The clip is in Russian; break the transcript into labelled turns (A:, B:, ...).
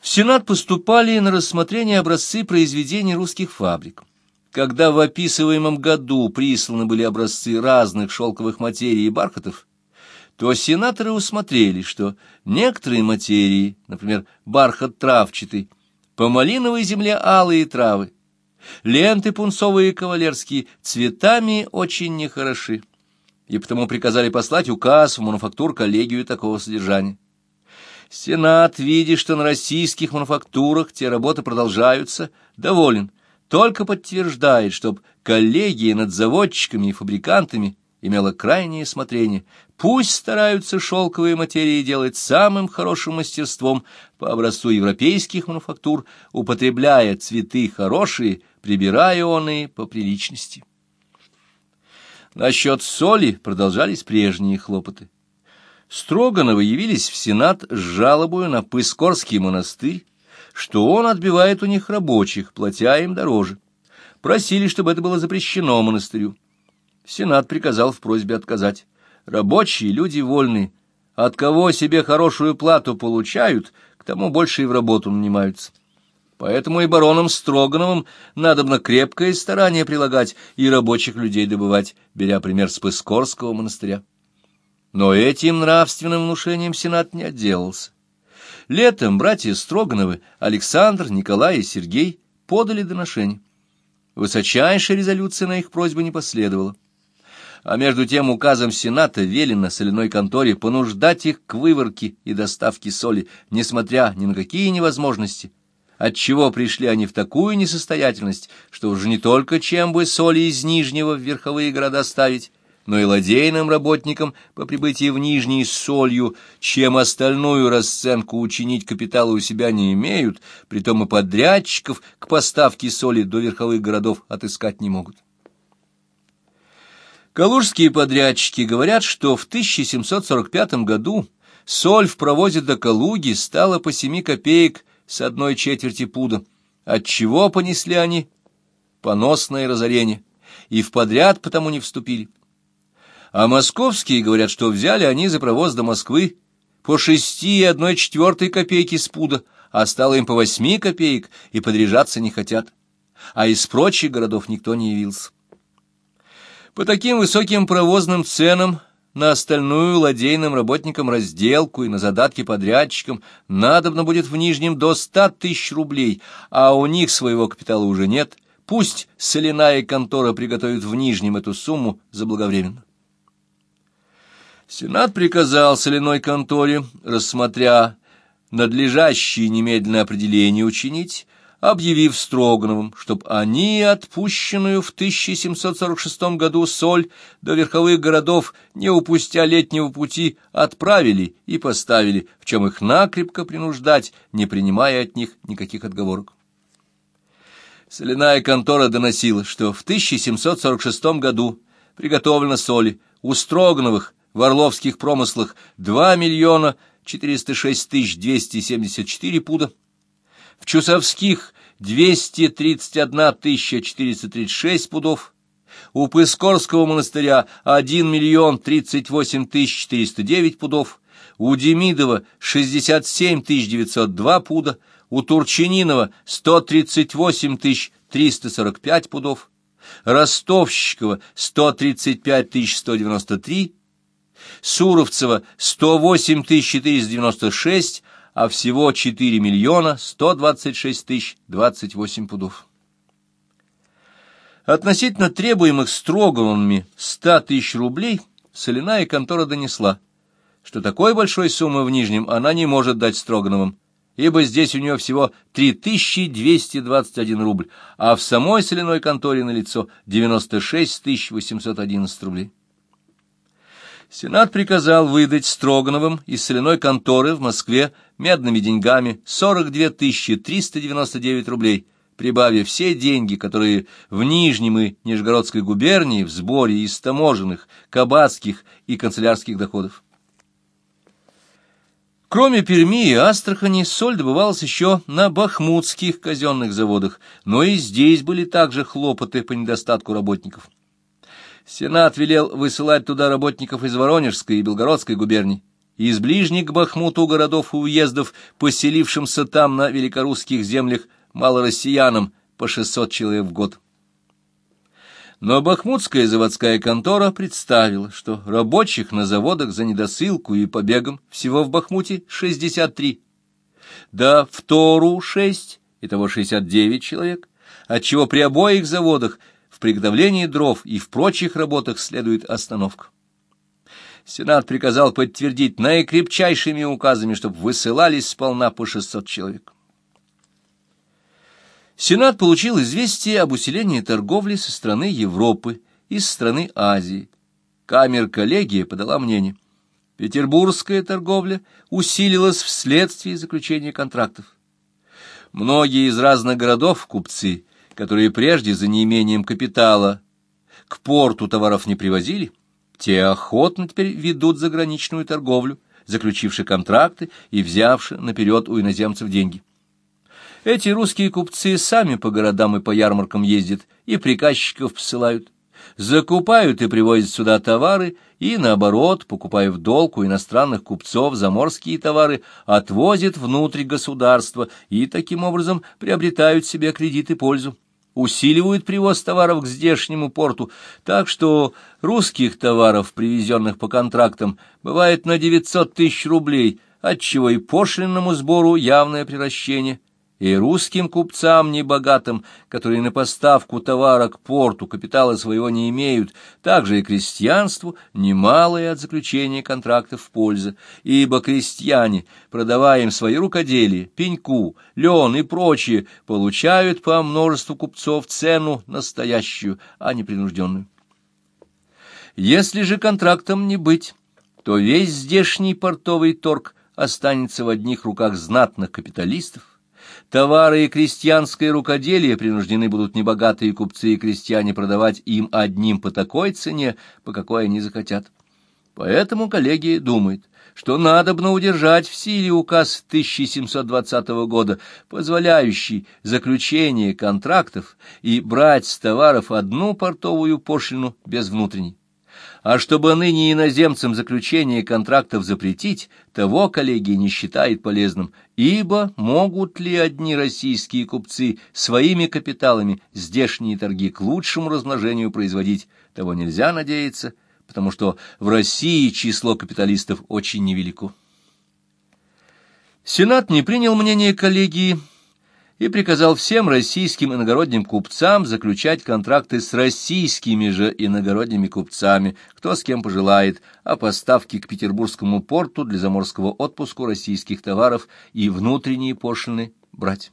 A: В Сенат поступали на рассмотрение образцы произведений русских фабрик. Когда в описываемом году присланы были образцы разных шелковых материй и бархатов, то сенаторы усмотрели, что некоторые материи, например, бархат травчатый, по малиновой земле алые травы, ленты пунцовые и кавалерские цветами очень нехороши, и потому приказали послать указ в мануфактур коллегию такого содержания. Сенат, видя, что на российских мануфактурах те работы продолжаются, доволен, только подтверждает, чтоб коллегия над заводчиками и фабрикантами имела крайнее смотрение. Пусть стараются шелковые материи делать самым хорошим мастерством по образцу европейских мануфактур, употребляя цветы хорошие, прибирая оные по приличности. Насчет соли продолжались прежние хлопоты. Строгановы явились в Сенат с жалобою на Пыскорский монастырь, что он отбивает у них рабочих, платя им дороже. Просили, чтобы это было запрещено монастырю. Сенат приказал в просьбе отказать. Рабочие люди вольные, от кого себе хорошую плату получают, к тому больше и в работу нанимаются. Поэтому и баронам Строгановым надобно крепкое старание прилагать и рабочих людей добывать, беря пример с Пыскорского монастыря. Но этим нравственным внушением Сенат не отделался. Летом братья Строгановы, Александр, Николай и Сергей подали доношение. Высочайшая резолюция на их просьбу не последовала. А между тем указом Сената велено соляной конторе понуждать их к выворке и доставке соли, несмотря ни на какие невозможности, отчего пришли они в такую несостоятельность, что уже не только чем бы соли из Нижнего в верховые города ставить, но и ладейным работникам по прибытии в Нижний с солью, чем остальную расценку учинить капитала у себя не имеют, притом и подрядчиков к поставке соли до верховых городов отыскать не могут. Калужские подрядчики говорят, что в 1745 году соль в провозе до Калуги стала по семи копеек с одной четверти пуда, отчего понесли они поносное разорение, и в подряд потому не вступили а московские говорят, что взяли они за провоз до Москвы по шести и одной четвертой копейки с пуда, а стало им по восьми копеек, и подряжаться не хотят. А из прочих городов никто не явился. По таким высоким провозным ценам на остальную ладейным работникам разделку и на задатки подрядчикам надобно будет в Нижнем до ста тысяч рублей, а у них своего капитала уже нет. Пусть соляная контора приготовит в Нижнем эту сумму заблаговременно. Сенат приказал соляной конторе, рассмотря надлежащие немедленное определение учинить, объявив Строгановым, чтоб они отпущенную в 1746 году соль до верховых городов, не упустя летнего пути, отправили и поставили, в чем их накрепко принуждать, не принимая от них никаких отговорок. Соляная контора доносила, что в 1746 году приготовлено соли у Строгановых в Орловских промыслах 2 миллиона 406 тысяч 274 пуда, в Чусовских 231 тысяча 436 пудов, у Пыскорского монастыря 1 миллион 38 тысяч 409 пудов, у Демидова 67 тысяч 902 пуда, у Турчининова 138 тысяч 345 пудов, Ростовщикова 135 тысяч 193 Суровцева 108 496, а всего 4 миллиона 126 тысяч 28 пудов. Относительно требуемых Строговыми 100 тысяч рублей соляная контора донесла, что такой большой суммы в Нижнем она не может дать Строгановым, ибо здесь у нее всего 3221 рубль, а в самой соляной конторе налицо 96 811 рублей. Сенат приказал выдать Строгановым из соляной конторы в Москве медными деньгами 42 399 рублей, прибавив все деньги, которые в Нижнем и Нижегородской губернии в сборе из таможенных, кабацких и канцелярских доходов. Кроме Перми и Астрахани, соль добывалась еще на бахмутских казенных заводах, но и здесь были также хлопоты по недостатку работников. Сенат велел высылать туда работников из Воронежской и Белгородской губерний, из ближних к Бахмуту городов и уездов, поселившимся там на великорусских землях малороссиянам по 600 человек в год. Но бахмутская заводская контора представила, что рабочих на заводах за недосылку и побегом всего в Бахмуте 63, да в Тору 6, итого 69 человек, отчего при обоих заводах приготовлении дров и в прочих работах следует остановка. Сенат приказал подтвердить наикрепчайшими указами, чтобы высылались сполна по 600 человек. Сенат получил известие об усилении торговли со стороны Европы и со стороны Азии. Камер-коллегия подала мнение. Петербургская торговля усилилась вследствие заключения контрактов. Многие из разных городов купцы, которые прежде за неимением капитала к порту товаров не привозили, те охотно теперь ведут заграничную торговлю, заключивши контракты и взявши наперед у иноземцев деньги. Эти русские купцы сами по городам и по ярмаркам ездят и приказчиков посылают. Закупают и привозят сюда товары, и, наоборот, покупая в долг у иностранных купцов заморские товары, отвозят внутрь государства и таким образом приобретают себе кредит и пользу. Усиливают привоз товаров к здешнему порту, так что русских товаров, привезенных по контрактам, бывает на 900 тысяч рублей, отчего и пошлинному сбору явное превращение – и русским купцам небогатым, которые на поставку товара к порту капитала своего не имеют, также и крестьянству немалое от заключения контрактов в пользу, ибо крестьяне, продавая им свои рукоделия, пеньку, лен и прочее, получают по множеству купцов цену настоящую, а не принужденную. Если же контрактом не быть, то весь здешний портовый торг останется в одних руках знатных капиталистов, Товары и крестьянское рукоделие принуждены будут небогатые купцы и крестьяне продавать им одним по такой цене, по какой они захотят. Поэтому коллегия думает, что надобно удержать в силе указ 1720 года, позволяющий заключение контрактов и брать с товаров одну портовую пошлину без внутренней. А чтобы ныне иноземцам заключение контрактов запретить, того коллегия не считает полезным, ибо могут ли одни российские купцы своими капиталами здешние торги к лучшему размножению производить, того нельзя надеяться, потому что в России число капиталистов очень невелико. Сенат не принял мнение коллегии и приказал всем российским иногородним купцам заключать контракты с российскими же иногородними купцами, кто с кем пожелает, о поставке к Петербургскому порту для заморского отпуска российских товаров и внутренние пошлины брать.